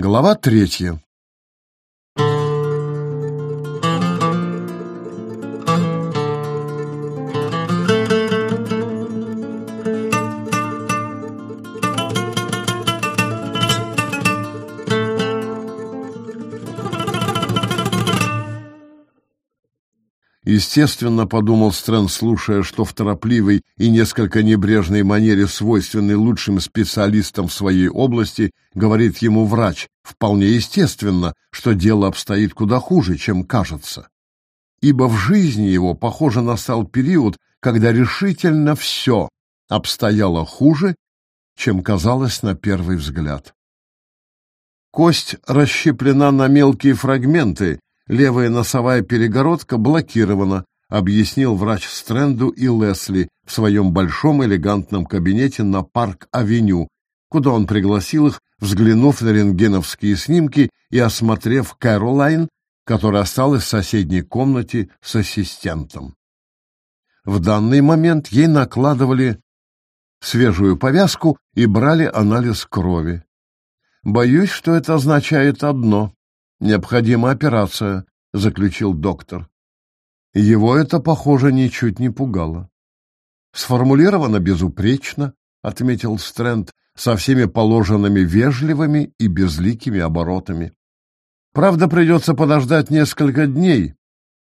Глава третья. Естественно, подумал Стрэнд, слушая, что в торопливой и несколько небрежной манере, свойственной лучшим специалистам в своей области, говорит ему врач, вполне естественно, что дело обстоит куда хуже, чем кажется. Ибо в жизни его, похоже, настал период, когда решительно все обстояло хуже, чем казалось на первый взгляд. Кость расщеплена на мелкие фрагменты, Левая носовая перегородка блокирована, объяснил врач Стрэнду и Лесли в своем большом элегантном кабинете на Парк-авеню, куда он пригласил их, взглянув на рентгеновские снимки и осмотрев Кэролайн, которая осталась в соседней комнате с ассистентом. В данный момент ей накладывали свежую повязку и брали анализ крови. Боюсь, что это означает одно Необходима операция, заключил доктор. Его это, похоже, ничуть не пугало. Сформулировано безупречно, отметил Стрэнд, со всеми положенными вежливыми и безликими оборотами. Правда, придется подождать несколько дней,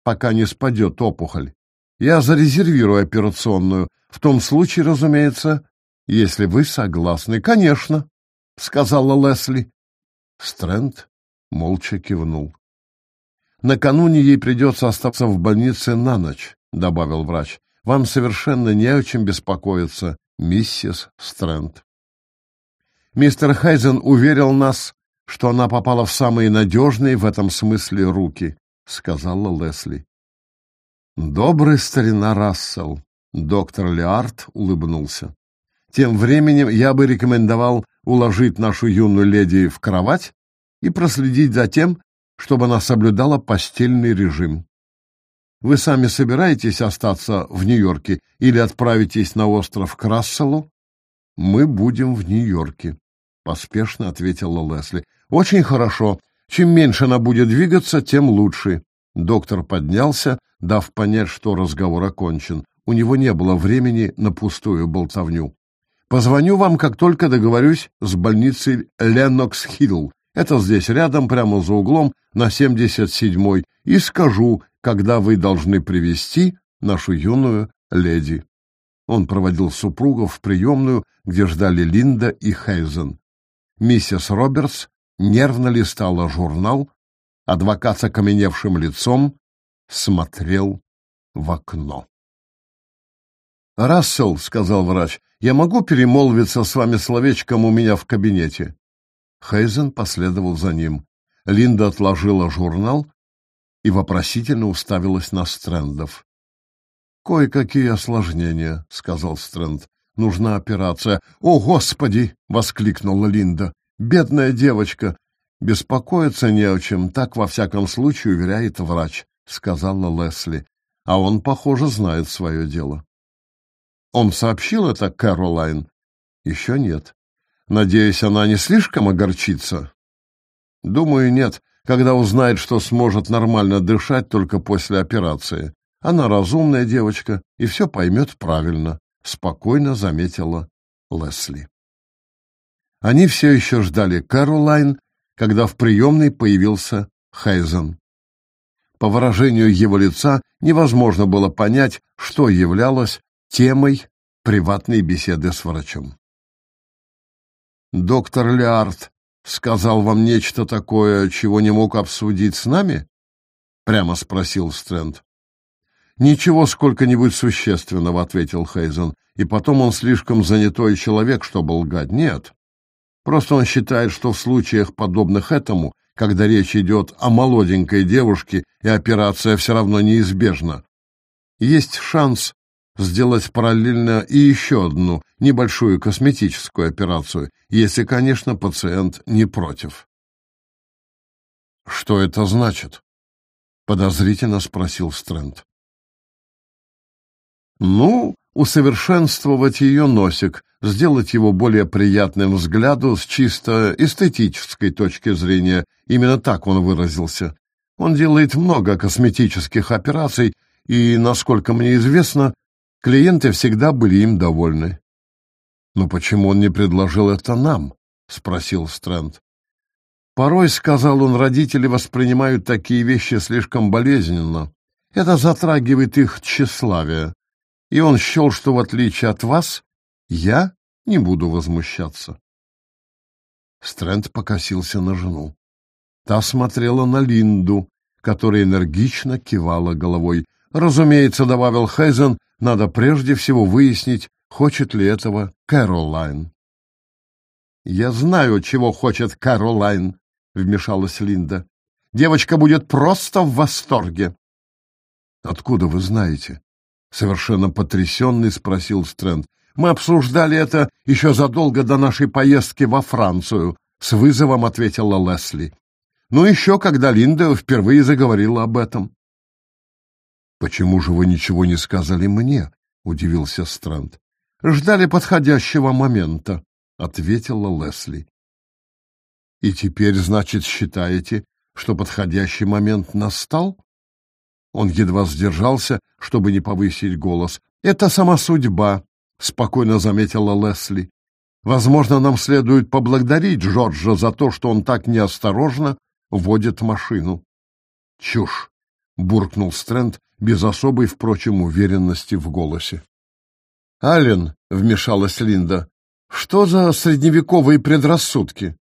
пока не спадет опухоль. Я зарезервирую операционную, в том случае, разумеется, если вы согласны. Конечно, сказала Лесли. Стрэнд молча кивнул. Накануне ей придется остаться в больнице на ночь, добавил врач. Вам совершенно не о чем беспокоиться, миссис Стрэнд. Мистер Хайзен уверил нас, что она попала в самые надежные в этом смысле руки, сказала Лесли. Добрый старина Рассел, доктор Леард улыбнулся. Тем временем я бы рекомендовал уложить нашу юную леди в кровать и проследить за тем, чтобы она соблюдала постельный режим. Вы сами собираетесь остаться в Нью-Йорке или отправитесь на остров Красселу? Мы будем в Нью-Йорке, поспешно ответила Лесли. Очень хорошо. Чем меньше она будет двигаться, тем лучше. Доктор поднялся, дав понять, что разговор окончен. У него не было времени на пустую болтовню. Позвоню вам, как только договорюсь с больницей Ленокс-Хилл. Это здесь рядом, прямо за углом, на 77-й, и скажу, когда вы должны привести нашу юную леди. Он проводил супругов в приемную, где ждали Линда и Хейзен. Миссис Робертс нервно листала журнал, адвокат с окаменевшим лицом смотрел в окно. «Рассел», — сказал врач, — «я могу перемолвиться с вами словечком у меня в кабинете?» Хейзен последовал за ним. Линда отложила журнал и вопросительно уставилась на Стрэндов. «Кое-какие осложнения», — сказал Стрэнд. «Нужна операция». «О, Господи!» — воскликнула Линда. «Бедная девочка!» «Беспокоиться не о чем, так, во всяком случае, уверяет врач», — сказала Лесли. «А он, похоже, знает свое дело». «Он сообщил это Кэролайн?» «Еще нет. Надеюсь, она не слишком огорчится? Думаю, нет, когда узнает, что сможет нормально дышать только после операции. Она разумная девочка и все поймет правильно, спокойно заметила Лесли. Они все еще ждали Кэролайн, когда в приемной появился Хайзен. По выражению его лица невозможно было понять, что являлось темой приватной беседы с врачом. Доктор Лиард сказал вам нечто такое, чего не мог обсудить с нами? Прямо спросил Стрэнд. Ничего сколько-нибудь существенного, ответил Хейзен. И потом он слишком занятой человек, чтобы лгать. Нет. Просто он считает, что в случаях подобных этому, когда речь идет о молоденькой девушке, и операция все равно неизбежна, есть шанс сделать параллельно и еще одну небольшую косметическую операцию, если, конечно, пациент не против. «Что это значит?» — подозрительно спросил Стрэнд. «Ну, усовершенствовать ее носик, сделать его более приятным взгляду с чисто эстетической точки зрения. Именно так он выразился. Он делает много косметических операций, и, насколько мне известно, клиенты всегда были им довольны. «Но почему он не предложил это нам?» — спросил Стрэнд. «Порой, — сказал он, — родители воспринимают такие вещи слишком болезненно. Это затрагивает их тщеславие. И он счел, что, в отличие от вас, я не буду возмущаться». Стрэнд покосился на жену. Та смотрела на Линду, которая энергично кивала головой. Разумеется, добавил Хейзен, надо прежде всего выяснить, хочет ли этого Кэролайн. «Я знаю, чего хочет Кэролайн», — вмешалась Линда. «Девочка будет просто в восторге». «Откуда вы знаете?» — совершенно потрясенный спросил Стрэнд. «Мы обсуждали это еще задолго до нашей поездки во Францию», — с вызовом ответила Лесли. «Ну, еще когда Линда впервые заговорила об этом». «Почему же вы ничего не сказали мне?» — удивился Стрэнд. «Ждали подходящего момента», — ответила Лесли. «И теперь, значит, считаете, что подходящий момент настал?» Он едва сдержался, чтобы не повысить голос. «Это сама судьба», — спокойно заметила Лесли. «Возможно, нам следует поблагодарить Джорджа за то, что он так неосторожно водит машину». «Чушь!» — буркнул Стрэнд без особой, впрочем, уверенности в голосе. «Аллен», — вмешалась Линда, — «что за средневековые предрассудки?»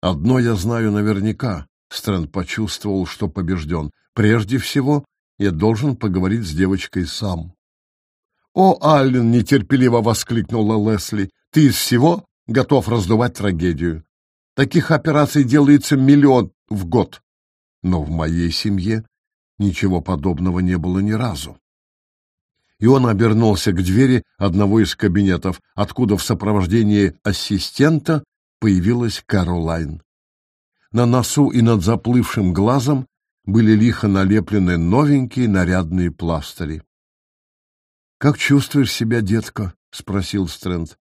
«Одно я знаю наверняка», — Стрэнд почувствовал, что побежден. «Прежде всего, я должен поговорить с девочкой сам». «О, Аллен!» — нетерпеливо воскликнула Лесли. «Ты из всего готов раздувать трагедию. Таких операций делается миллион в год. Но в моей семье Ничего подобного не было ни разу. И он обернулся к двери одного из кабинетов, откуда в сопровождении ассистента появилась Каролайн. На носу и над заплывшим глазом были лихо налеплены новенькие нарядные пластыри. «Как чувствуешь себя, детка?» — спросил Стрэнд.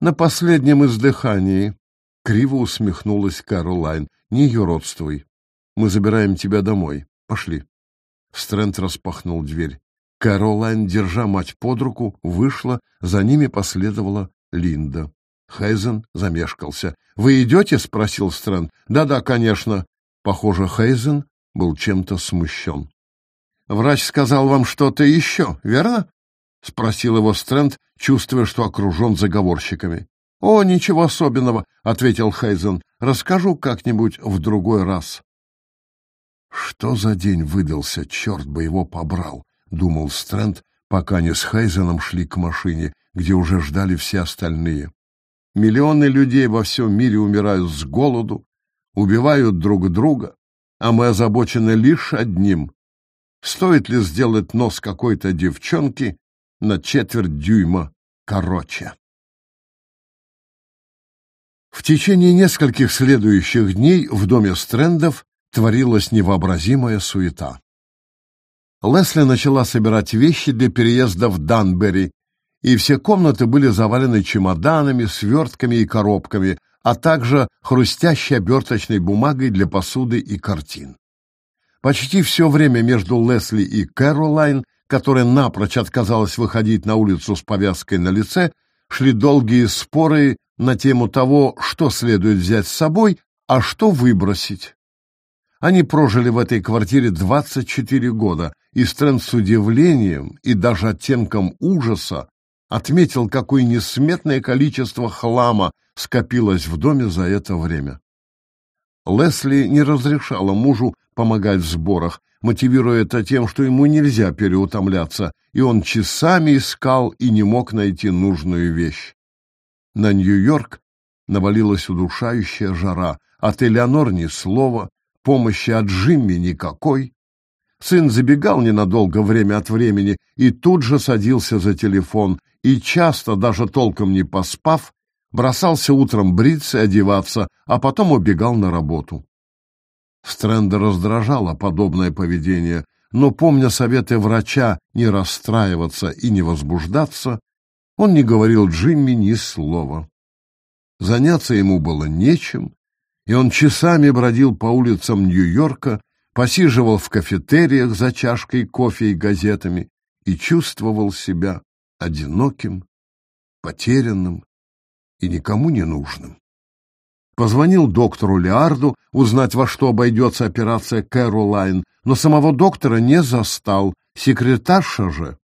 «На последнем издыхании», — криво усмехнулась Каролайн. «Не юродствуй. Мы забираем тебя домой. Пошли». Стрэнд распахнул дверь. Кэролайн, держа мать под руку, вышла, за ними последовала Линда. Хейзен замешкался. «Вы идете?» — спросил Стрэнд. «Да-да, конечно». Похоже, Хейзен был чем-то смущен. «Врач сказал вам что-то еще, верно?» — спросил его Стрэнд, чувствуя, что окружен заговорщиками. «О, ничего особенного», — ответил Хейзен. «Расскажу как-нибудь в другой раз». Что за день выдался, черт бы его побрал, думал Стрэнд, пока они с Хайзеном шли к машине, где уже ждали все остальные. Миллионы людей во всем мире умирают с голоду, убивают друг друга, а мы озабочены лишь одним. Стоит ли сделать нос какой-то девчонки на четверть дюйма короче? В течение нескольких следующих дней в доме Стрэндов творилась невообразимая суета. Лесли начала собирать вещи для переезда в Данбери, и все комнаты были завалены чемоданами, свертками и коробками, а также хрустящей оберточной бумагой для посуды и картин. Почти все время между Лесли и Кэролайн, которая напрочь отказалась выходить на улицу с повязкой на лице, шли долгие споры на тему того, что следует взять с собой, а что выбросить. Они прожили в этой квартире 24 года, и Стрэнд с удивлением и даже оттенком ужаса отметил, какое несметное количество хлама скопилось в доме за это время. Лесли не разрешала мужу помогать в сборах, мотивируя это тем, что ему нельзя переутомляться, и он часами искал и не мог найти нужную вещь. На Нью-Йорк навалилась удушающая жара, от Элеонор ни слова, Помощи от Джимми никакой. Сын забегал ненадолго время от времени и тут же садился за телефон, и часто, даже толком не поспав, бросался утром бриться и одеваться, а потом убегал на работу. Стрэнда раздражало подобное поведение, но, помня советы врача не расстраиваться и не возбуждаться, он не говорил Джимми ни слова. Заняться ему было нечем, и он часами бродил по улицам Нью-Йорка, посиживал в кафетериях за чашкой кофе и газетами и чувствовал себя одиноким, потерянным и никому не нужным. Позвонил доктору Леарду узнать, во что обойдется операция Кэролайн, но самого доктора не застал. Секретарша же,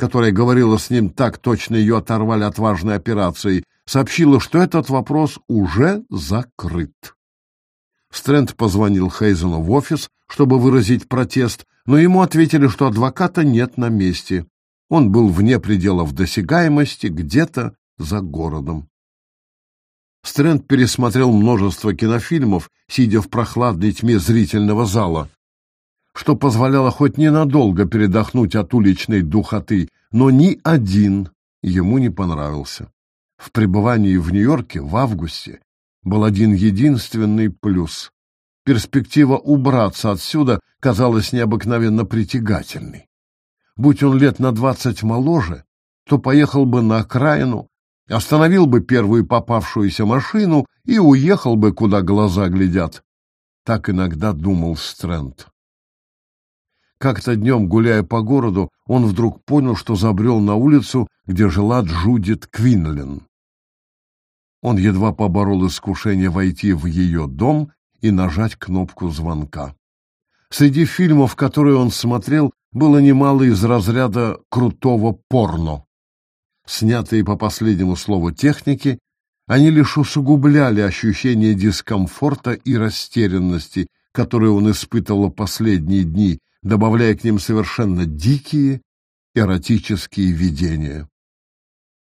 которая говорила с ним так точно ее оторвали от важной операции, сообщила, что этот вопрос уже закрыт. Стрэнд позвонил Хейзену в офис, чтобы выразить протест, но ему ответили, что адвоката нет на месте. Он был вне пределов досягаемости, где-то за городом. Стрэнд пересмотрел множество кинофильмов, сидя в прохладной тьме зрительного зала, что позволяло хоть ненадолго передохнуть от уличной духоты, но ни один ему не понравился. В пребывании в Нью-Йорке в августе был один единственный плюс. Перспектива убраться отсюда казалась необыкновенно притягательной. Будь он лет на двадцать моложе, то поехал бы на окраину, остановил бы первую попавшуюся машину и уехал бы, куда глаза глядят. Так иногда думал Стрэнд. Как-то днем, гуляя по городу, он вдруг понял, что забрел на улицу, где жила Джудит Квинлен. Он едва поборол искушение войти в ее дом и нажать кнопку звонка. Среди фильмов, которые он смотрел, было немало из разряда крутого порно снятые по последнему слову техники, они лишь усугубляли ощущение дискомфорта и растерянности, которые он испытывал последние дни, добавляя к ним совершенно дикие эротические видения.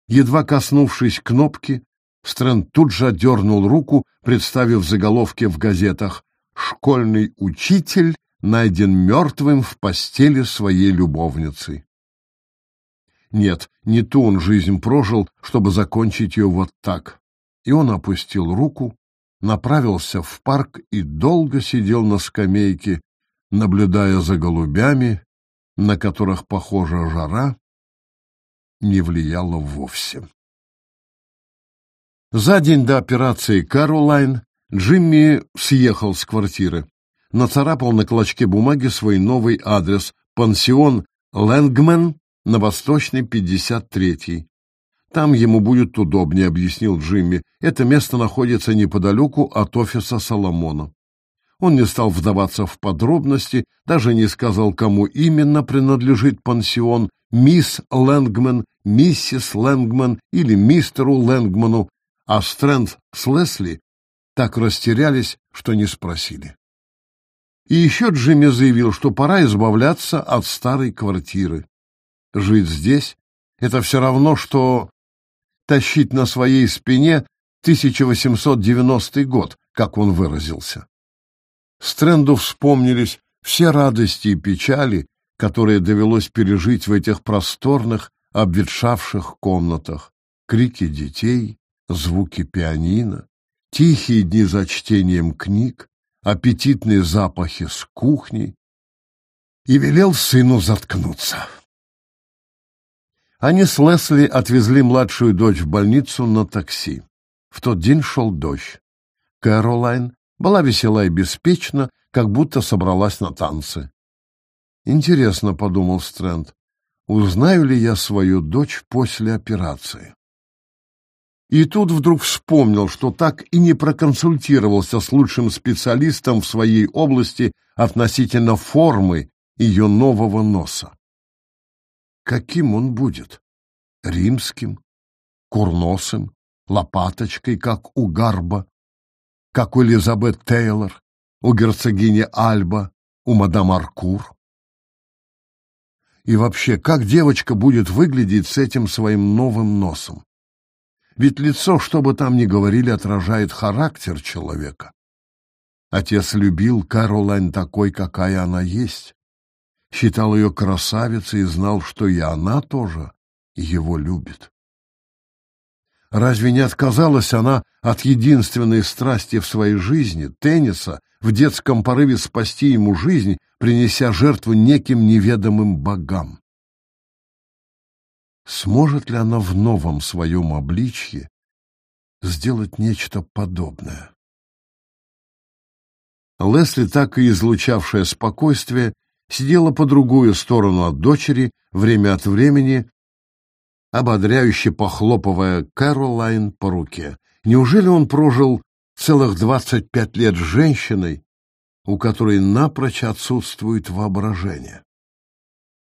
Едва коснувшись кнопки, Стрэнд тут же отдернул руку, представив заголовки в газетах «Школьный учитель найден мертвым в постели своей любовницы». Нет, не ту он жизнь прожил, чтобы закончить ее вот так. И он опустил руку, направился в парк и долго сидел на скамейке, наблюдая за голубями, на которых, похоже, жара не влияла вовсе. За день до операции «Каролайн» Джимми съехал с квартиры, нацарапал на клочке бумаги свой новый адрес – пансион «Лэнгмен» на Восточной 53-й. Там ему будет удобнее, объяснил Джимми. Это место находится неподалеку от офиса Соломона. Он не стал вдаваться в подробности, даже не сказал, кому именно принадлежит пансион, мисс Лэнгман, миссис Лэнгман или мистеру Лэнгману, а Стрэнд с Лесли так растерялись, что не спросили. И еще Джимми заявил, что пора избавляться от старой квартиры. Жить здесь — это все равно, что тащить на своей спине 1890 год, как он выразился. Стрэнду вспомнились все радости и печали, которые довелось пережить в этих просторных, обветшавших комнатах. Крики детей, звуки пианино, тихие дни за чтением книг, аппетитные запахи с кухни. И велел сыну заткнуться. Они с Лесли отвезли младшую дочь в больницу на такси. В тот день шел дождь. Кэролайн была весела и беспечна, как будто собралась на танцы. «Интересно», — подумал Стрэнд, — «узнаю ли я свою дочь после операции?» И тут вдруг вспомнил, что так и не проконсультировался с лучшим специалистом в своей области относительно формы ее нового носа. Каким он будет? Римским, курносым, лопаточкой, как у Гарба, как у Элизабет Тейлор, у герцогини Альба, у мадам Аркур? И вообще, как девочка будет выглядеть с этим своим новым носом? Ведь лицо, что бы там ни говорили, отражает характер человека. Отец любил Каролайн такой, какая она есть считал ее красавицей и знал, что и она тоже его любит. Разве не отказалась она от единственной страсти в своей жизни, тенниса, в детском порыве спасти ему жизнь, принеся жертву неким неведомым богам? Сможет ли она в новом своем обличье сделать нечто подобное? Лесли, так и излучавшая спокойствие, сидела по другую сторону от дочери, время от времени ободряюще похлопывая Кэролайн по руке. Неужели он прожил целых двадцать пять лет с женщиной, у которой напрочь отсутствует воображение?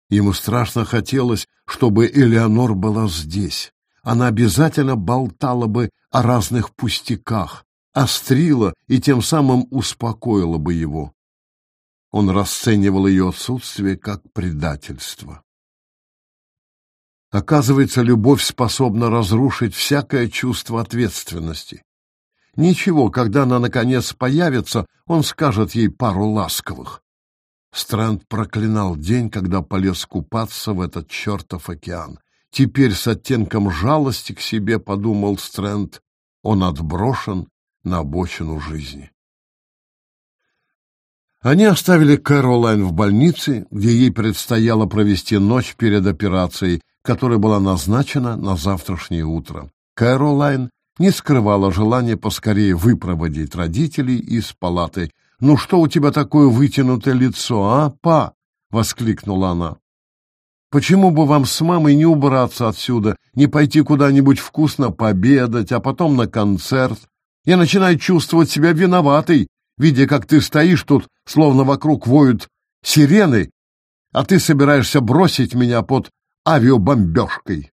Ему страшно хотелось, чтобы Элеонор была здесь. Она обязательно болтала бы о разных пустяках, острила и тем самым успокоила бы его. Он расценивал ее отсутствие как предательство. Оказывается, любовь способна разрушить всякое чувство ответственности. Ничего, когда она наконец появится, он скажет ей пару ласковых. Стрэнд проклинал день, когда полез купаться в этот чертов океан. Теперь с оттенком жалости к себе, подумал Стрэнд, он отброшен на обочину жизни. Они оставили Кэролайн в больнице, где ей предстояло провести ночь перед операцией, которая была назначена на завтрашнее утро. Кэролайн не скрывала желания поскорее выпроводить родителей из палаты. «Ну что у тебя такое вытянутое лицо, а, па?» — воскликнула она. «Почему бы вам с мамой не убраться отсюда, не пойти куда-нибудь вкусно пообедать, а потом на концерт? Я начинаю чувствовать себя виноватой, видя, как ты стоишь тут, словно вокруг воют сирены, а ты собираешься бросить меня под авиабомбежкой.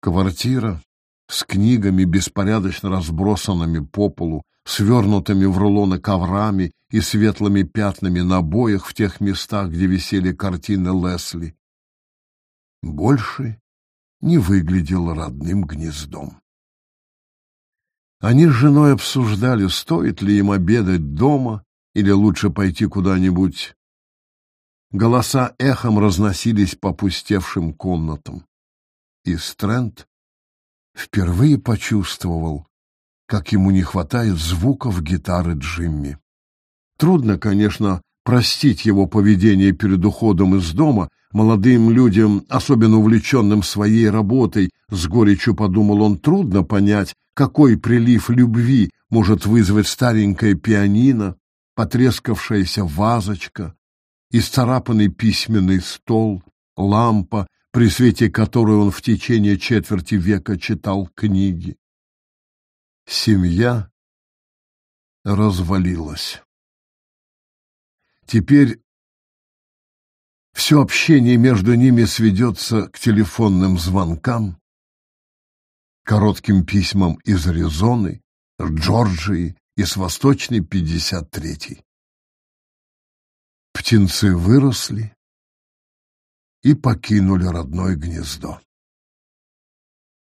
Квартира с книгами, беспорядочно разбросанными по полу, свернутыми в рулоны коврами и светлыми пятнами на обоях в тех местах, где висели картины Лесли, больше не выглядел родным гнездом. Они с женой обсуждали, стоит ли им обедать дома или лучше пойти куда-нибудь Голоса эхом разносились по пустевшим комнатам. И Стрэнд впервые почувствовал, как ему не хватает звуков гитары Джимми. Трудно, конечно, простить его поведение перед уходом из дома. Молодым людям, особенно увлеченным своей работой, с горечью подумал он, трудно понять, какой прилив любви может вызвать старенькое пианино, потрескавшаяся вазочка, исцарапанный письменный стол, лампа, при свете которой он в течение четверти века читал книги. Семья развалилась. Теперь все общение между ними сведется к телефонным звонкам, коротким письмам из Аризоны, Джорджии и с Восточной 53-й. Птенцы выросли и покинули родное гнездо.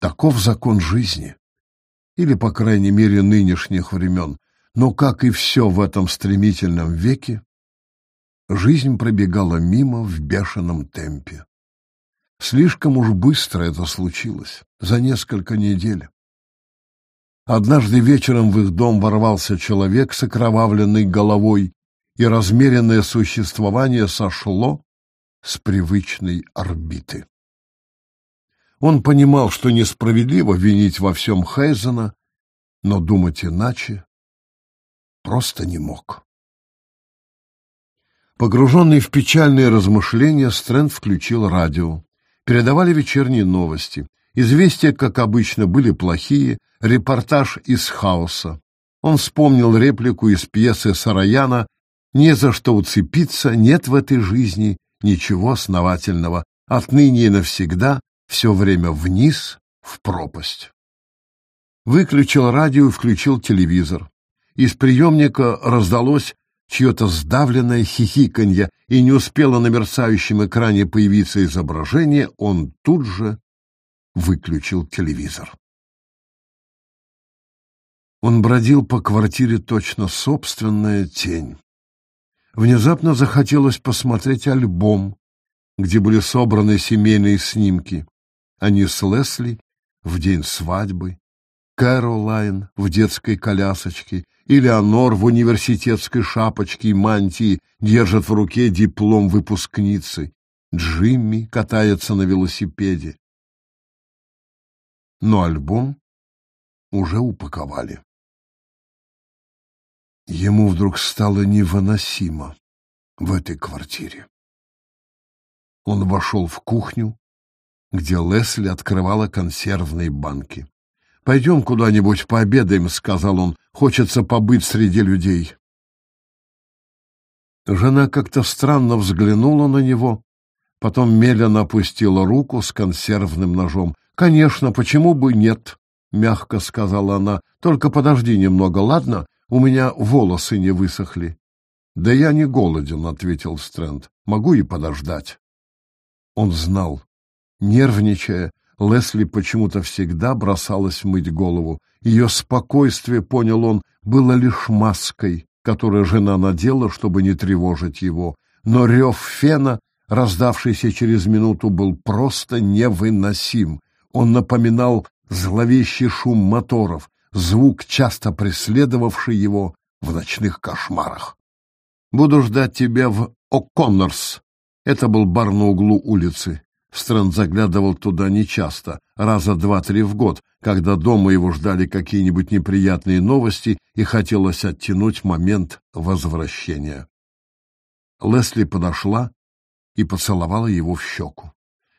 Таков закон жизни, или, по крайней мере, нынешних времен. Но, как и все в этом стремительном веке, жизнь пробегала мимо в бешеном темпе. Слишком уж быстро это случилось, за несколько недель. Однажды вечером в их дом ворвался человек с окровавленной головой и размеренное существование сошло с привычной орбиты. Он понимал, что несправедливо винить во всем Хейзена, но думать иначе просто не мог. Погруженный в печальные размышления, Стрэнд включил радио. Передавали вечерние новости. Известия, как обычно, были плохие, репортаж из хаоса. Он вспомнил реплику из пьесы Сараяна не за что уцепиться, нет в этой жизни ничего основательного. Отныне и навсегда все время вниз, в пропасть. Выключил радио и включил телевизор. Из приемника раздалось чье-то сдавленное хихиканье, и не успело на мерцающем экране появиться изображение, он тут же выключил телевизор. Он бродил по квартире точно собственная тень. Внезапно захотелось посмотреть альбом, где были собраны семейные снимки. Они с Лесли в день свадьбы, Кэролайн в детской колясочке и Леонор в университетской шапочке и мантии держит в руке диплом выпускницы. Джимми катается на велосипеде. Но альбом уже упаковали. Ему вдруг стало невыносимо в этой квартире. Он вошел в кухню, где Лесли открывала консервные банки. «Пойдем куда-нибудь пообедаем», — сказал он. «Хочется побыть среди людей». Жена как-то странно взглянула на него, потом медленно опустила руку с консервным ножом. «Конечно, почему бы нет?» — мягко сказала она. «Только подожди немного, ладно? У меня волосы не высохли». «Да я не голоден», — ответил Стрэнд. «Могу и подождать». Он знал. Нервничая, Лесли почему-то всегда бросалась мыть голову. Ее спокойствие, понял он, было лишь маской, которую жена надела, чтобы не тревожить его. Но рев фена, раздавшийся через минуту, был просто невыносим. Он напоминал зловещий шум моторов, звук, часто преследовавший его в ночных кошмарах. «Буду ждать тебя в О'Коннорс». Это был бар на углу улицы. Стрэнд заглядывал туда нечасто, раза два-три в год, когда дома его ждали какие-нибудь неприятные новости и хотелось оттянуть момент возвращения. Лесли подошла и поцеловала его в щеку.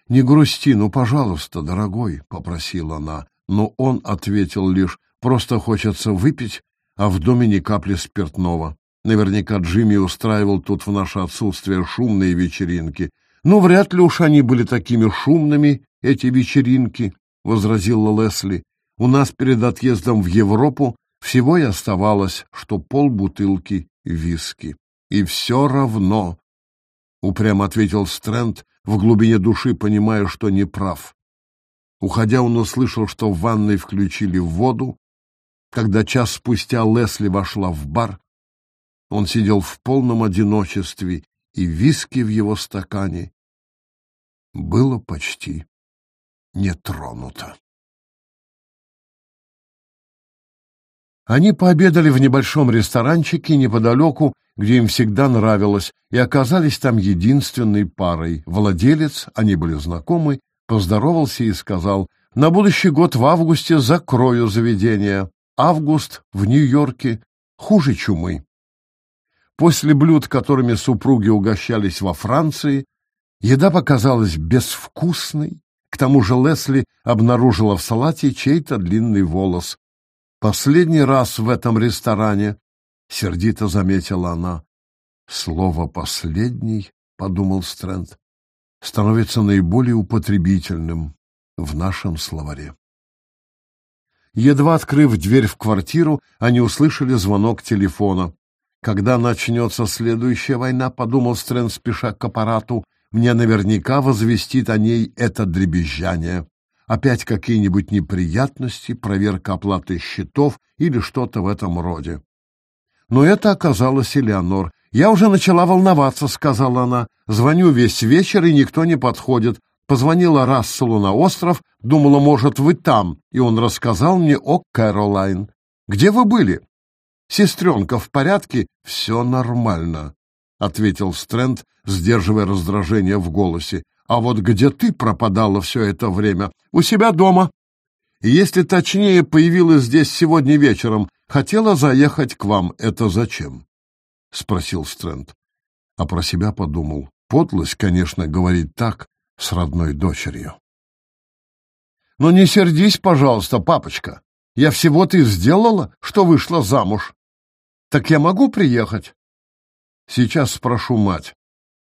«Не грусти, ну, пожалуйста, дорогой», — попросила она, но он ответил лишь «просто хочется выпить, а в доме ни капли спиртного». Наверняка Джимми устраивал тут в наше отсутствие шумные вечеринки, «Ну, вряд ли уж они были такими шумными, эти вечеринки», — возразила Лесли. «У нас перед отъездом в Европу всего и оставалось, что полбутылки виски. И все равно», — упрямо ответил Стрэнд, в глубине души понимая, что не прав. Уходя, он услышал, что в ванной включили воду. Когда час спустя Лесли вошла в бар, он сидел в полном одиночестве, и виски в его стакане было почти не тронуто. Они пообедали в небольшом ресторанчике неподалеку, где им всегда нравилось, и оказались там единственной парой. Владелец, они были знакомы, поздоровался и сказал, «На будущий год в августе закрою заведение. Август в Нью-Йорке хуже чумы». После блюд, которыми супруги угощались во Франции, Еда показалась безвкусной, к тому же Лесли обнаружила в салате чей-то длинный волос. «Последний раз в этом ресторане», — сердито заметила она. «Слово «последний», — подумал Стрэнд, — становится наиболее употребительным в нашем словаре. Едва открыв дверь в квартиру, они услышали звонок телефона. «Когда начнется следующая война», — подумал Стрэнд, спеша к аппарату, мне наверняка возвестит о ней это дребезжание. Опять какие-нибудь неприятности, проверка оплаты счетов или что-то в этом роде. Но это оказалось Элеонор. «Я уже начала волноваться», — сказала она. «Звоню весь вечер, и никто не подходит. Позвонила Расселу на остров, думала, может, вы там, и он рассказал мне о Кэролайн. Где вы были?» «Сестренка в порядке?» «Все нормально», — ответил Стрэнд, сдерживая раздражение в голосе. «А вот где ты пропадала все это время? У себя дома. Если точнее, появилась здесь сегодня вечером. Хотела заехать к вам. Это зачем?» — спросил Стрэнд. А про себя подумал. Подлость, конечно, говорить так с родной дочерью. «Но не сердись, пожалуйста, папочка. Я всего-то и сделала, что вышла замуж. Так я могу приехать?» «Сейчас спрошу мать.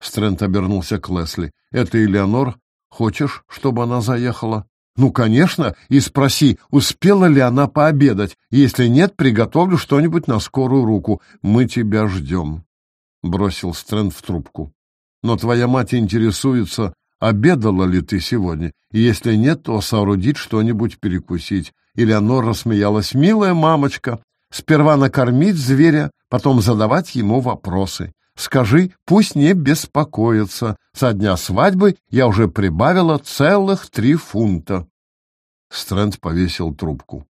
Стрэнд обернулся к Лесли. «Это Элеонор? Хочешь, чтобы она заехала?» «Ну, конечно, и спроси, успела ли она пообедать. Если нет, приготовлю что-нибудь на скорую руку. Мы тебя ждем», — бросил Стрэнд в трубку. «Но твоя мать интересуется, обедала ли ты сегодня, и если нет, то соорудить что-нибудь перекусить». Элеонор рассмеялась. «Милая мамочка, сперва накормить зверя, потом задавать ему вопросы. Скажи, пусть не беспокоится. Со дня свадьбы я уже прибавила целых три фунта. Стрэнд повесил трубку.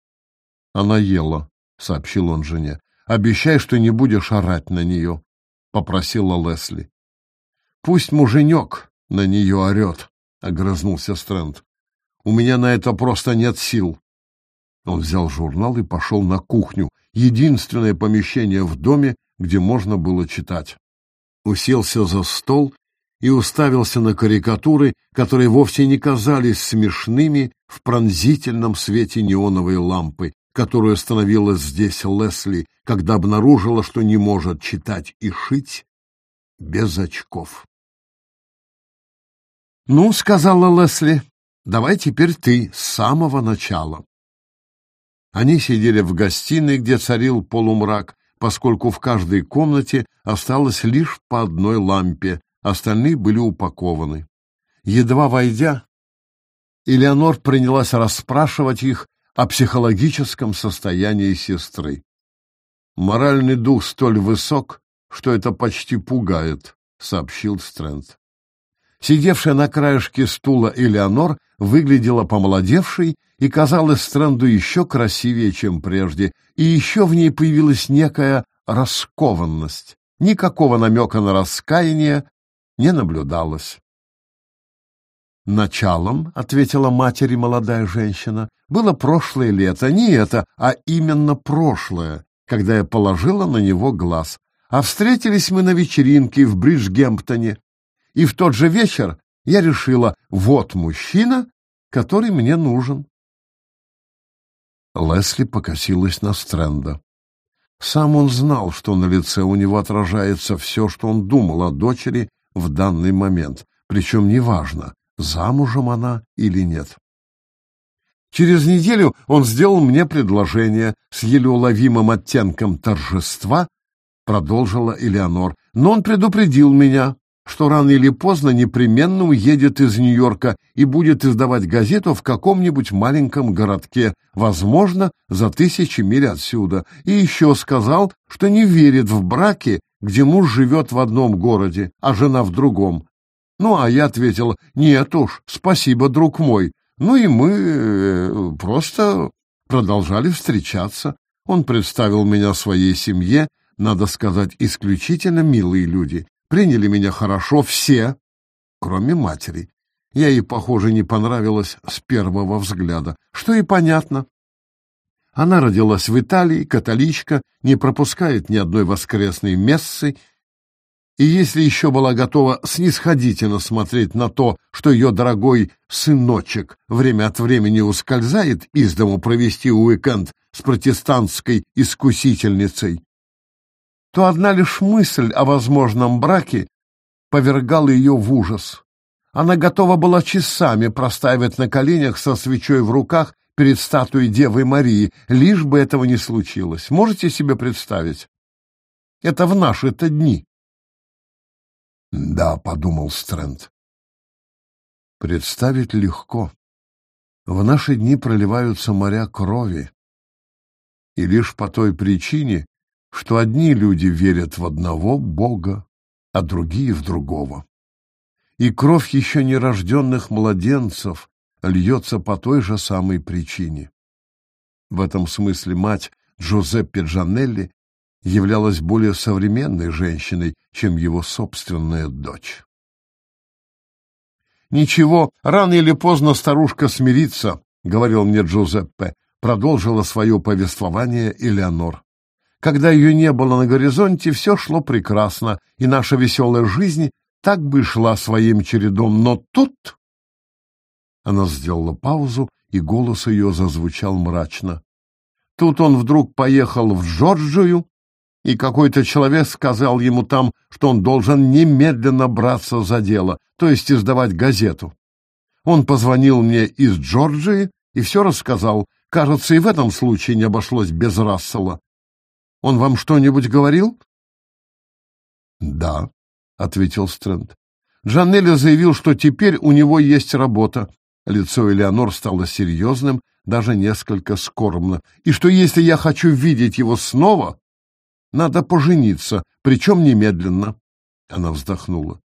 Она ела, — сообщил он жене. Обещай, что не будешь орать на нее, — попросила Лесли. Пусть муженек на нее орет, — огрызнулся Стрэнд. У меня на это просто нет сил. Он взял журнал и пошел на кухню, единственное помещение в доме, где можно было читать. Уселся за стол и уставился на карикатуры, которые вовсе не казались смешными в пронзительном свете неоновой лампы, которую остановилась здесь Лесли, когда обнаружила, что не может читать и шить без очков. «Ну, — сказала Лесли, — давай теперь ты с самого начала». Они сидели в гостиной, где царил полумрак, поскольку в каждой комнате осталось лишь по одной лампе, остальные были упакованы. Едва войдя, Элеонор принялась расспрашивать их о психологическом состоянии сестры. «Моральный дух столь высок, что это почти пугает», — сообщил Стрэнд. Сидевшая на краешке стула Элеонор выглядела помолодевшей и казалась Стрэнду еще красивее, чем прежде, и еще в ней появилась некая раскованность. Никакого намека на раскаяние не наблюдалось. «Началом», — ответила матери молодая женщина, — «было прошлое лето, не это, а именно прошлое, когда я положила на него глаз. А встретились мы на вечеринке в Бриджгемптоне, и в тот же вечер я решила, вот мужчина, который мне нужен. Лесли покосилась на Стрэнда. Сам он знал, что на лице у него отражается все, что он думал о дочери в данный момент, причем неважно, замужем она или нет. Через неделю он сделал мне предложение с еле уловимым оттенком торжества, продолжила Элеонор, но он предупредил меня, что рано или поздно непременно уедет из Нью-Йорка и будет издавать газету в каком-нибудь маленьком городке, возможно, за тысячи миль отсюда, и еще сказал, что не верит в браки, где муж живет в одном городе, а жена в другом. Ну, а я ответил, нет уж, спасибо, друг мой. Ну и мы э, просто продолжали встречаться. Он представил меня своей семье, надо сказать, исключительно милые люди. Приняли меня хорошо все, кроме матери. Я ей, похоже, не понравилась с первого взгляда, что и понятно. Она родилась в Италии, католичка, не пропускает ни одной воскресной мессы, и если еще была готова снисходительно смотреть на то, что ее дорогой сыночек время от времени ускользает из дому провести уикенд с протестантской искусительницей, то одна лишь мысль о возможном браке повергала ее в ужас. Она готова была часами проставить на коленях со свечой в руках перед статуей Девы Марии, лишь бы этого не случилось. Можете себе представить? Это в наши-то дни. Да, подумал Стрэнд. Представить легко. В наши дни проливаются моря крови. И лишь по той причине, что одни люди верят в одного Бога, а другие в другого. И кровь еще нерожденных младенцев льется по той же самой причине. В этом смысле мать Джузеппе Джанелли являлась более современной женщиной, чем его собственная дочь. «Ничего, рано или поздно старушка смирится», — говорил мне Джузеппе, продолжила свое повествование Элеонор. Когда ее не было на горизонте, все шло прекрасно, и наша веселая жизнь так бы шла своим чередом. Но тут... Она сделала паузу, и голос ее зазвучал мрачно. Тут он вдруг поехал в Джорджию, и какой-то человек сказал ему там, что он должен немедленно браться за дело, то есть издавать газету. Он позвонил мне из Джорджии и все рассказал. Кажется, и в этом случае не обошлось без Рассела. Он вам что-нибудь говорил? Да, ответил Стрэнд. Джанелли заявил, что теперь у него есть работа. Лицо Элеонор стало серьезным, даже несколько скорбно. И что если я хочу видеть его снова, надо пожениться, причем немедленно. Она вздохнула.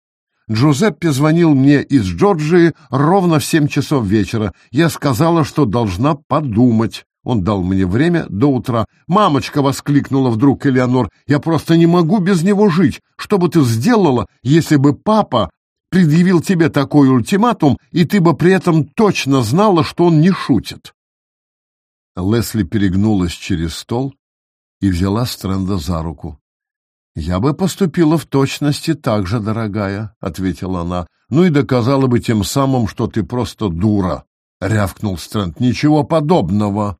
Джузеппе звонил мне из Джорджии ровно в семь часов вечера. Я сказала, что должна подумать. Он дал мне время до утра. «Мамочка!» — воскликнула вдруг Элеонор. «Я просто не могу без него жить. Что бы ты сделала, если бы папа предъявил тебе такой ультиматум, и ты бы при этом точно знала, что он не шутит?» Лесли перегнулась через стол и взяла Стрэнда за руку. «Я бы поступила в точности так же, дорогая», — ответила она. «Ну и доказала бы тем самым, что ты просто дура», — рявкнул Стрэнд. «Ничего подобного!»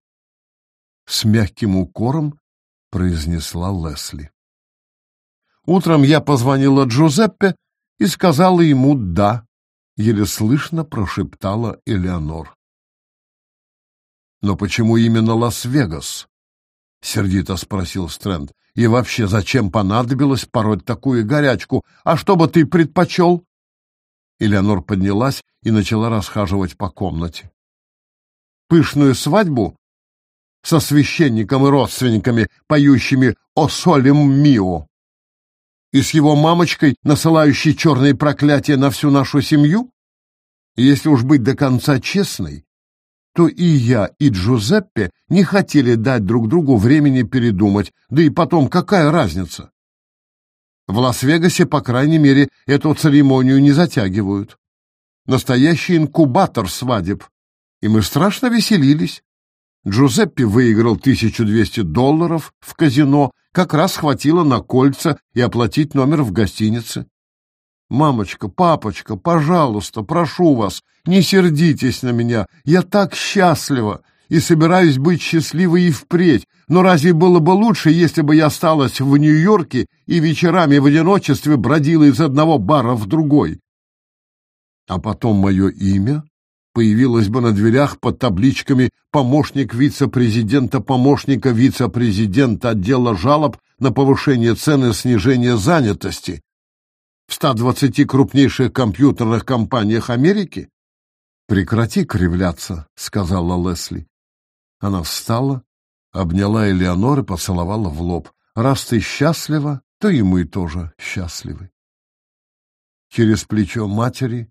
С мягким укором произнесла Лесли. Утром я позвонила Джузеппе и сказала ему «да», — еле слышно прошептала Элеонор. «Но почему именно Лас-Вегас?» — сердито спросил Стрэнд. И вообще, зачем понадобилось пороть такую горячку? А что бы ты предпочел?» Элеонор поднялась и начала расхаживать по комнате. «Пышную свадьбу со священником и родственниками, поющими «О солем мио», и с его мамочкой, насылающей черные проклятия на всю нашу семью? Если уж быть до конца честной, то и я, и Джузеппе не хотели дать друг другу времени передумать, да и потом какая разница? В Лас-Вегасе, по крайней мере, эту церемонию не затягивают. Настоящий инкубатор свадеб. И мы страшно веселились. Джузеппе выиграл 1200 долларов в казино, как раз хватило на кольца и оплатить номер в гостинице. «Мамочка, папочка, пожалуйста, прошу вас, не сердитесь на меня. Я так счастлива и собираюсь быть счастливой и впредь. Но разве было бы лучше, если бы я осталась в Нью-Йорке и вечерами в одиночестве бродила из одного бара в другой? А потом мое имя появилось бы на дверях под табличками «Помощник вице-президента, помощника вице-президента отдела жалоб на повышение цены и снижение занятости» в 120 крупнейших компьютерных компаниях Америки? Прекрати кривляться, сказала Лесли. Она встала, обняла Элеонор и поцеловала в лоб. Раз ты счастлива, то и мы тоже счастливы. Через плечо матери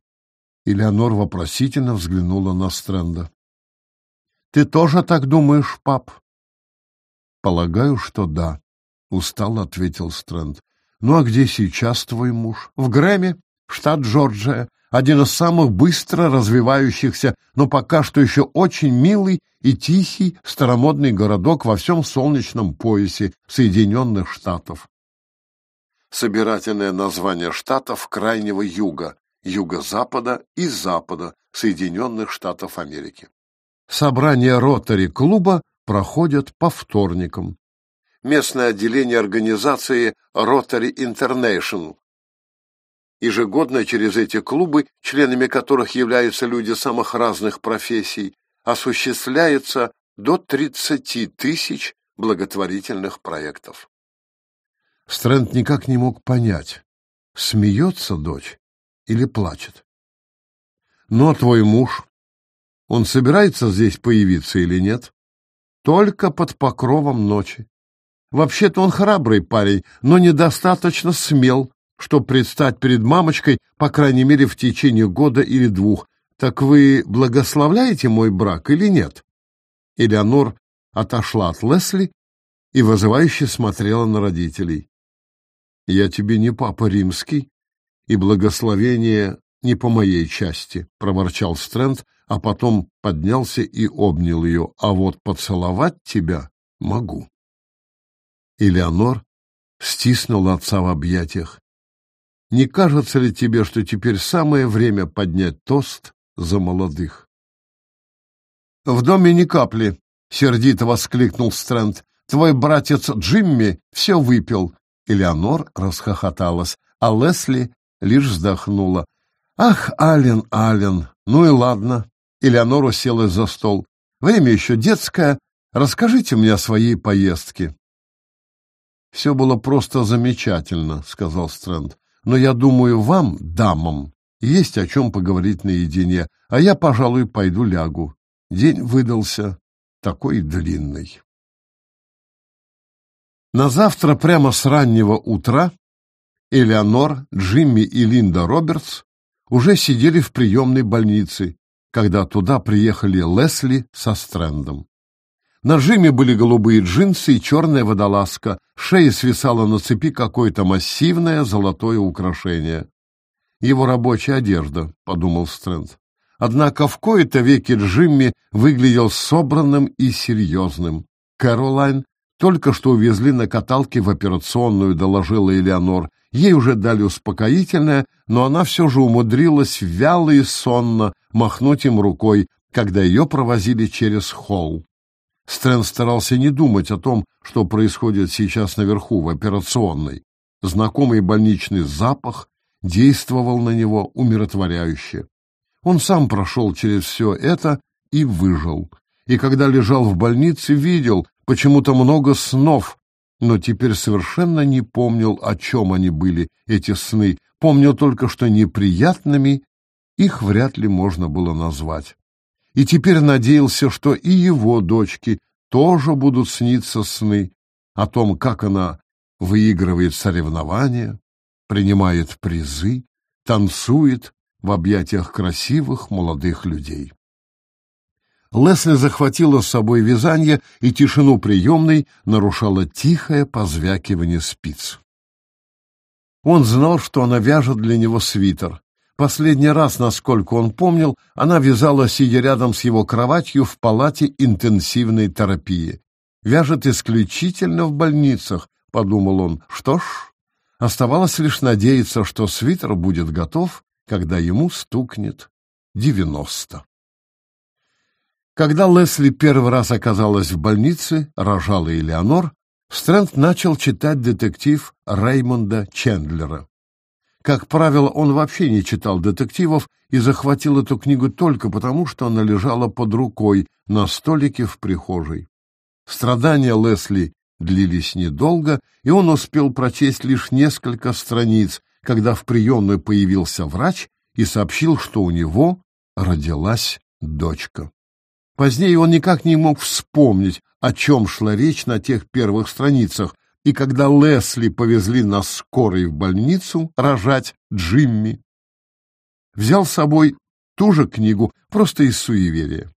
Элеонор вопросительно взглянула на Стрэнда. «Ты тоже так думаешь, пап?» «Полагаю, что да», — устало ответил Стрэнд. Ну а где сейчас твой муж? В Грэме, штат Джорджия, один из самых быстро развивающихся, но пока что еще очень милый и тихий старомодный городок во всем солнечном поясе Соединенных Штатов. Собирательное название штатов крайнего юга, юго-запада и запада Соединенных Штатов Америки. Собрания ротари-клуба проходят по вторникам местное отделение организации Rotary International. Ежегодно через эти клубы, членами которых являются люди самых разных профессий, осуществляется до 30 тысяч благотворительных проектов. Стрэнд никак не мог понять, смеется дочь или плачет. Но твой муж, он собирается здесь появиться или нет? Только под покровом ночи. Вообще-то он храбрый парень, но недостаточно смел, чтобы предстать перед мамочкой, по крайней мере, в течение года или двух. Так вы благословляете мой брак или нет? Элеонор отошла от Лесли и вызывающе смотрела на родителей. «Я тебе не папа римский, и благословение не по моей части», — проворчал Стрэнд, а потом поднялся и обнял ее. «А вот поцеловать тебя могу». Элеонор стиснула отца в объятиях. «Не кажется ли тебе, что теперь самое время поднять тост за молодых?» «В доме ни капли!» — сердито воскликнул Стрэнд. «Твой братец Джимми все выпил!» Элеонор расхохоталась, а Лесли лишь вздохнула. «Ах, Ален, Ален, ну и ладно!» Элеонор уселась за стол. «Время еще детское. Расскажите мне о своей поездке». «Все было просто замечательно», — сказал Стрэнд. «Но я думаю, вам, дамам, есть о чем поговорить наедине, а я, пожалуй, пойду лягу. День выдался такой длинный». На завтра прямо с раннего утра Элеонор, Джимми и Линда Робертс уже сидели в приемной больнице, когда туда приехали Лесли со Стрэндом. На Джимми были голубые джинсы и черная водолазка, шея свисала на цепи какое-то массивное золотое украшение. «Его рабочая одежда», — подумал Стрэнд. Однако в кои-то веки Джимми выглядел собранным и серьезным. Кэролайн только что увезли на каталке в операционную, доложила Элеонор. Ей уже дали успокоительное, но она все же умудрилась вяло и сонно махнуть им рукой, когда ее провозили через холл. Стрэн старался не думать о том, что происходит сейчас наверху, в операционной. Знакомый больничный запах действовал на него умиротворяюще. Он сам прошел через все это и выжил. И когда лежал в больнице, видел почему-то много снов, но теперь совершенно не помнил, о чем они были, эти сны. Помнил только, что неприятными их вряд ли можно было назвать. И теперь надеялся, что и его дочки тоже будут сниться сны о том, как она выигрывает соревнования, принимает призы, танцует в объятиях красивых молодых людей. Лесли захватила с собой вязание, и тишину приемной нарушало тихое позвякивание спиц. Он знал, что она вяжет для него свитер. Последний раз, насколько он помнил, она вязала, сидя рядом с его кроватью в палате интенсивной терапии. «Вяжет исключительно в больницах», — подумал он. Что ж, оставалось лишь надеяться, что свитер будет готов когда ему стукнет девяносто. Когда Лесли первый раз оказалась в больнице, рожала Элеонор, Стрэнд начал читать детектив Реймонда Чендлера. Как правило, он вообще не читал детективов и захватил эту книгу только потому, что она лежала под рукой на столике в прихожей. Страдания Лесли длились недолго, и он успел прочесть лишь несколько страниц, когда в приемную появился врач и сообщил, что у него родилась дочка. Позднее он никак не мог вспомнить, о чем шла речь на тех первых страницах, и когда Лесли повезли на скорой в больницу рожать Джимми, взял с собой ту же книгу, просто из суеверия.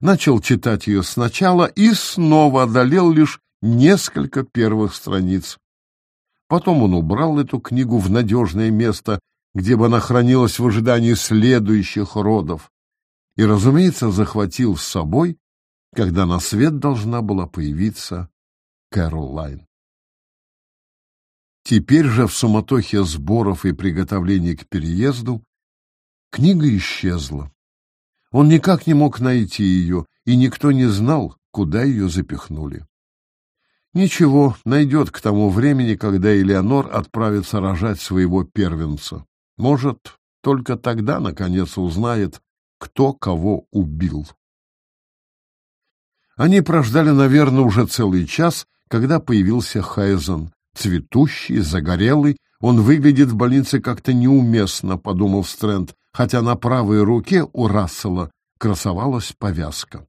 Начал читать ее сначала и снова одолел лишь несколько первых страниц. Потом он убрал эту книгу в надежное место, где бы она хранилась в ожидании следующих родов, и, разумеется, захватил с собой, когда на свет должна была появиться Кэролайн. Теперь же в суматохе сборов и приготовлений к переезду книга исчезла. Он никак не мог найти ее, и никто не знал, куда ее запихнули. Ничего, найдет к тому времени, когда Элеонор отправится рожать своего первенца. Может, только тогда, наконец, узнает, кто кого убил. Они прождали, наверное, уже целый час, когда появился Хайзен. Цветущий, загорелый, он выглядит в больнице как-то неуместно, подумал Стрэнд, хотя на правой руке у Рассела красовалась повязка.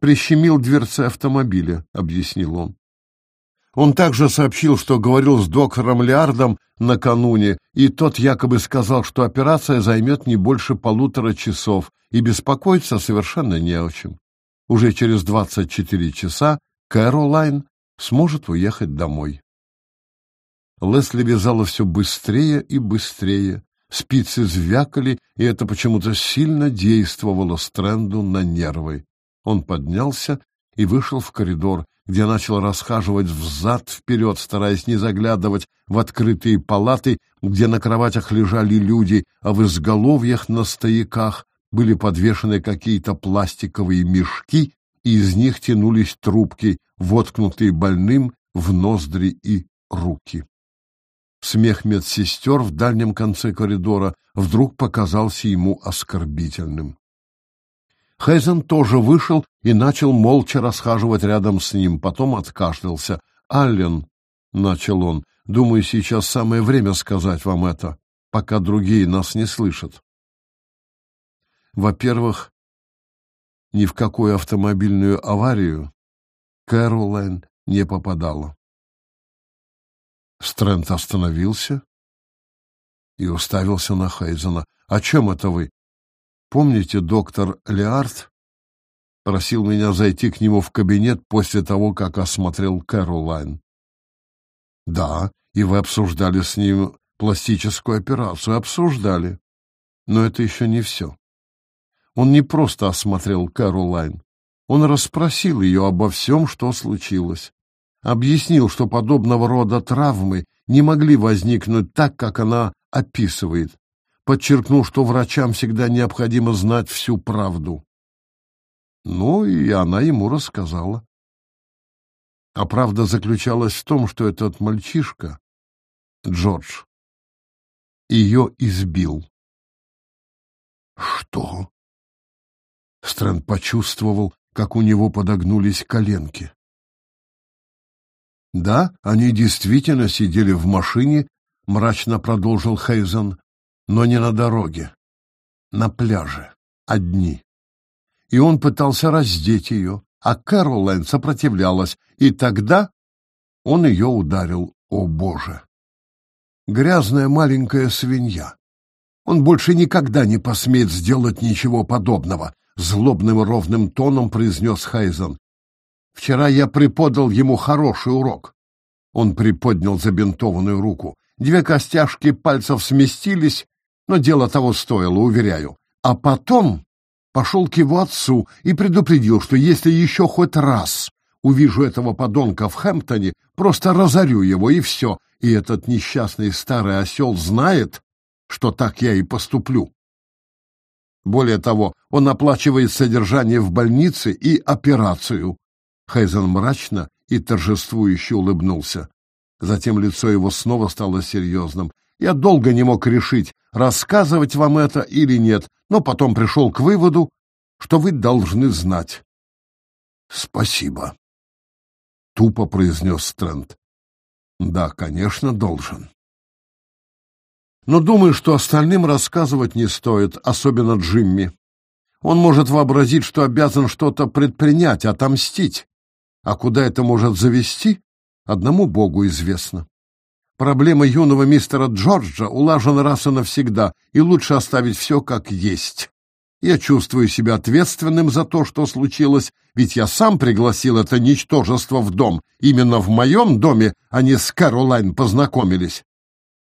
Прищемил дверцы автомобиля, объяснил он. Он также сообщил, что говорил с доктором Лиардом накануне, и тот якобы сказал, что операция займет не больше полутора часов, и беспокоиться совершенно не о чем. Уже через 24 часа Кэролайн сможет уехать домой. Лесли вязала все быстрее и быстрее. Спицы звякали, и это почему-то сильно действовало Стрэнду на нервы. Он поднялся и вышел в коридор, где начал расхаживать взад-вперед, стараясь не заглядывать в открытые палаты, где на кроватях лежали люди, а в изголовьях на стояках были подвешены какие-то пластиковые мешки, и из них тянулись трубки, воткнутые больным в ноздри и руки. Смех медсестер в дальнем конце коридора вдруг показался ему оскорбительным. Хейзен тоже вышел и начал молча расхаживать рядом с ним, потом откашлялся. «Аллен», — начал он, — «думаю, сейчас самое время сказать вам это, пока другие нас не слышат. Во-первых, ни в какую автомобильную аварию Кэролайн не попадала. Стрэнд остановился и уставился на Хейзена. «О чем это вы? Помните, доктор Леард просил меня зайти к нему в кабинет после того, как осмотрел Кэролайн?» «Да, и вы обсуждали с ним пластическую операцию. Обсуждали. Но это еще не все. Он не просто осмотрел Кэролайн. Он расспросил ее обо всем, что случилось. Объяснил, что подобного рода травмы не могли возникнуть так, как она описывает. Подчеркнул, что врачам всегда необходимо знать всю правду. Ну, и она ему рассказала. А правда заключалась в том, что этот мальчишка, Джордж, ее избил. Что? Стрэнд почувствовал, как у него подогнулись коленки. Да, они действительно сидели в машине, мрачно продолжил Хейзен, но не на дороге, на пляже, одни. И он пытался раздеть ее, а Кэролайн сопротивлялась, и тогда он ее ударил, о боже! Грязная маленькая свинья. Он больше никогда не посмеет сделать ничего подобного, злобным ровным тоном произнес Хайзен. Вчера я преподал ему хороший урок. Он приподнял забинтованную руку. Две костяшки пальцев сместились, но дело того стоило, уверяю. А потом пошел к его отцу и предупредил, что если еще хоть раз увижу этого подонка в Хэмптоне, просто разорю его, и все. И этот несчастный старый осел знает, что так я и поступлю. Более того, он оплачивает содержание в больнице и операцию. Хейзен мрачно и торжествующе улыбнулся. Затем лицо его снова стало серьезным. Я долго не мог решить, рассказывать вам это или нет, но потом пришел к выводу, что вы должны знать. — Спасибо, — тупо произнес Стрэнд. — Да, конечно, должен. Но думаю, что остальным рассказывать не стоит, особенно Джимми. Он может вообразить, что обязан что-то предпринять, отомстить. А куда это может завести, одному Богу известно. Проблема юного мистера Джорджа улажена раз и навсегда, и лучше оставить все как есть. Я чувствую себя ответственным за то, что случилось, ведь я сам пригласил это ничтожество в дом. Именно в моем доме они с Кэролайн познакомились.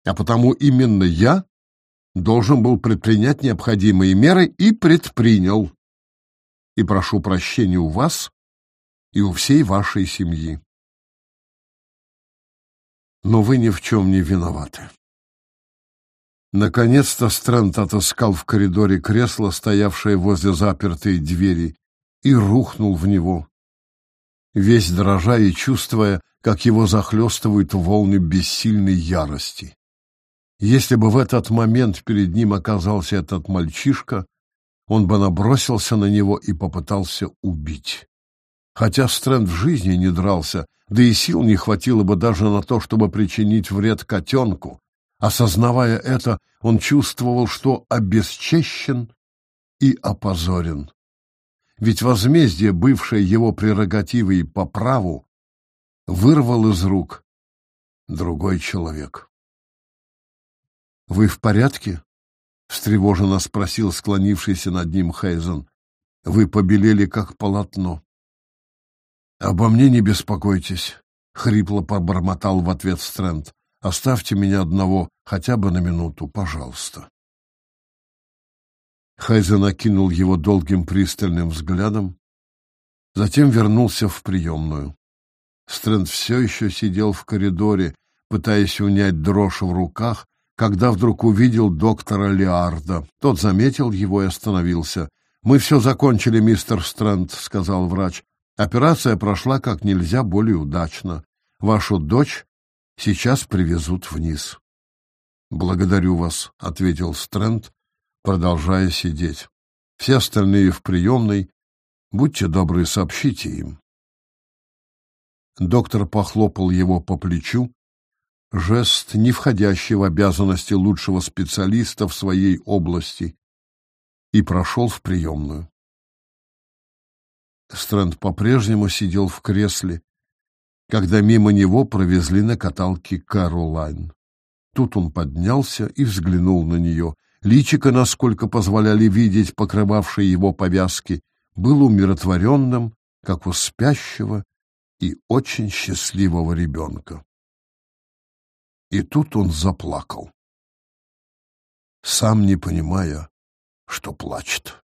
А потому именно я должен был предпринять необходимые меры и предпринял. И прошу прощения у вас и у всей вашей семьи. Но вы ни в чем не виноваты. Наконец-то Стрэнд отыскал в коридоре кресло, стоявшее возле запертой двери, и рухнул в него, весь дрожа и чувствуя, как его захлестывают волны бессильной ярости. Если бы в этот момент перед ним оказался этот мальчишка, он бы набросился на него и попытался убить. Хотя Стрэнд в жизни не дрался, да и сил не хватило бы даже на то, чтобы причинить вред котенку. Осознавая это, он чувствовал, что обесчещен и опозорен. Ведь возмездие, бывшее его прерогативой по праву, вырвал из рук другой человек. «Вы в порядке?» — встревоженно спросил склонившийся над ним Хейзен. «Вы побелели, как полотно». «Обо мне не беспокойтесь», — хрипло пробормотал в ответ Стрэнд. «Оставьте меня одного хотя бы на минуту, пожалуйста». Хайзен окинул его долгим пристальным взглядом, затем вернулся в приемную. Стрэнд все еще сидел в коридоре, пытаясь унять дрожь в руках, когда вдруг увидел доктора Лиарда. Тот заметил его и остановился. «Мы все закончили, мистер Стрэнд», — сказал врач. «Операция прошла как нельзя более удачно. Вашу дочь сейчас привезут вниз». «Благодарю вас», — ответил Стрэнд, продолжая сидеть. «Все остальные в приемной. Будьте добры, сообщите им». Доктор похлопал его по плечу, жест, не входящий в обязанности лучшего специалиста в своей области, и прошел в приемную. Стрэнд по-прежнему сидел в кресле, когда мимо него провезли на каталке Каролайн. Тут он поднялся и взглянул на нее. Личико, насколько позволяли видеть покрывавшие его повязки, было умиротворенным, как у спящего и очень счастливого ребенка. И тут он заплакал, сам не понимая, что плачет.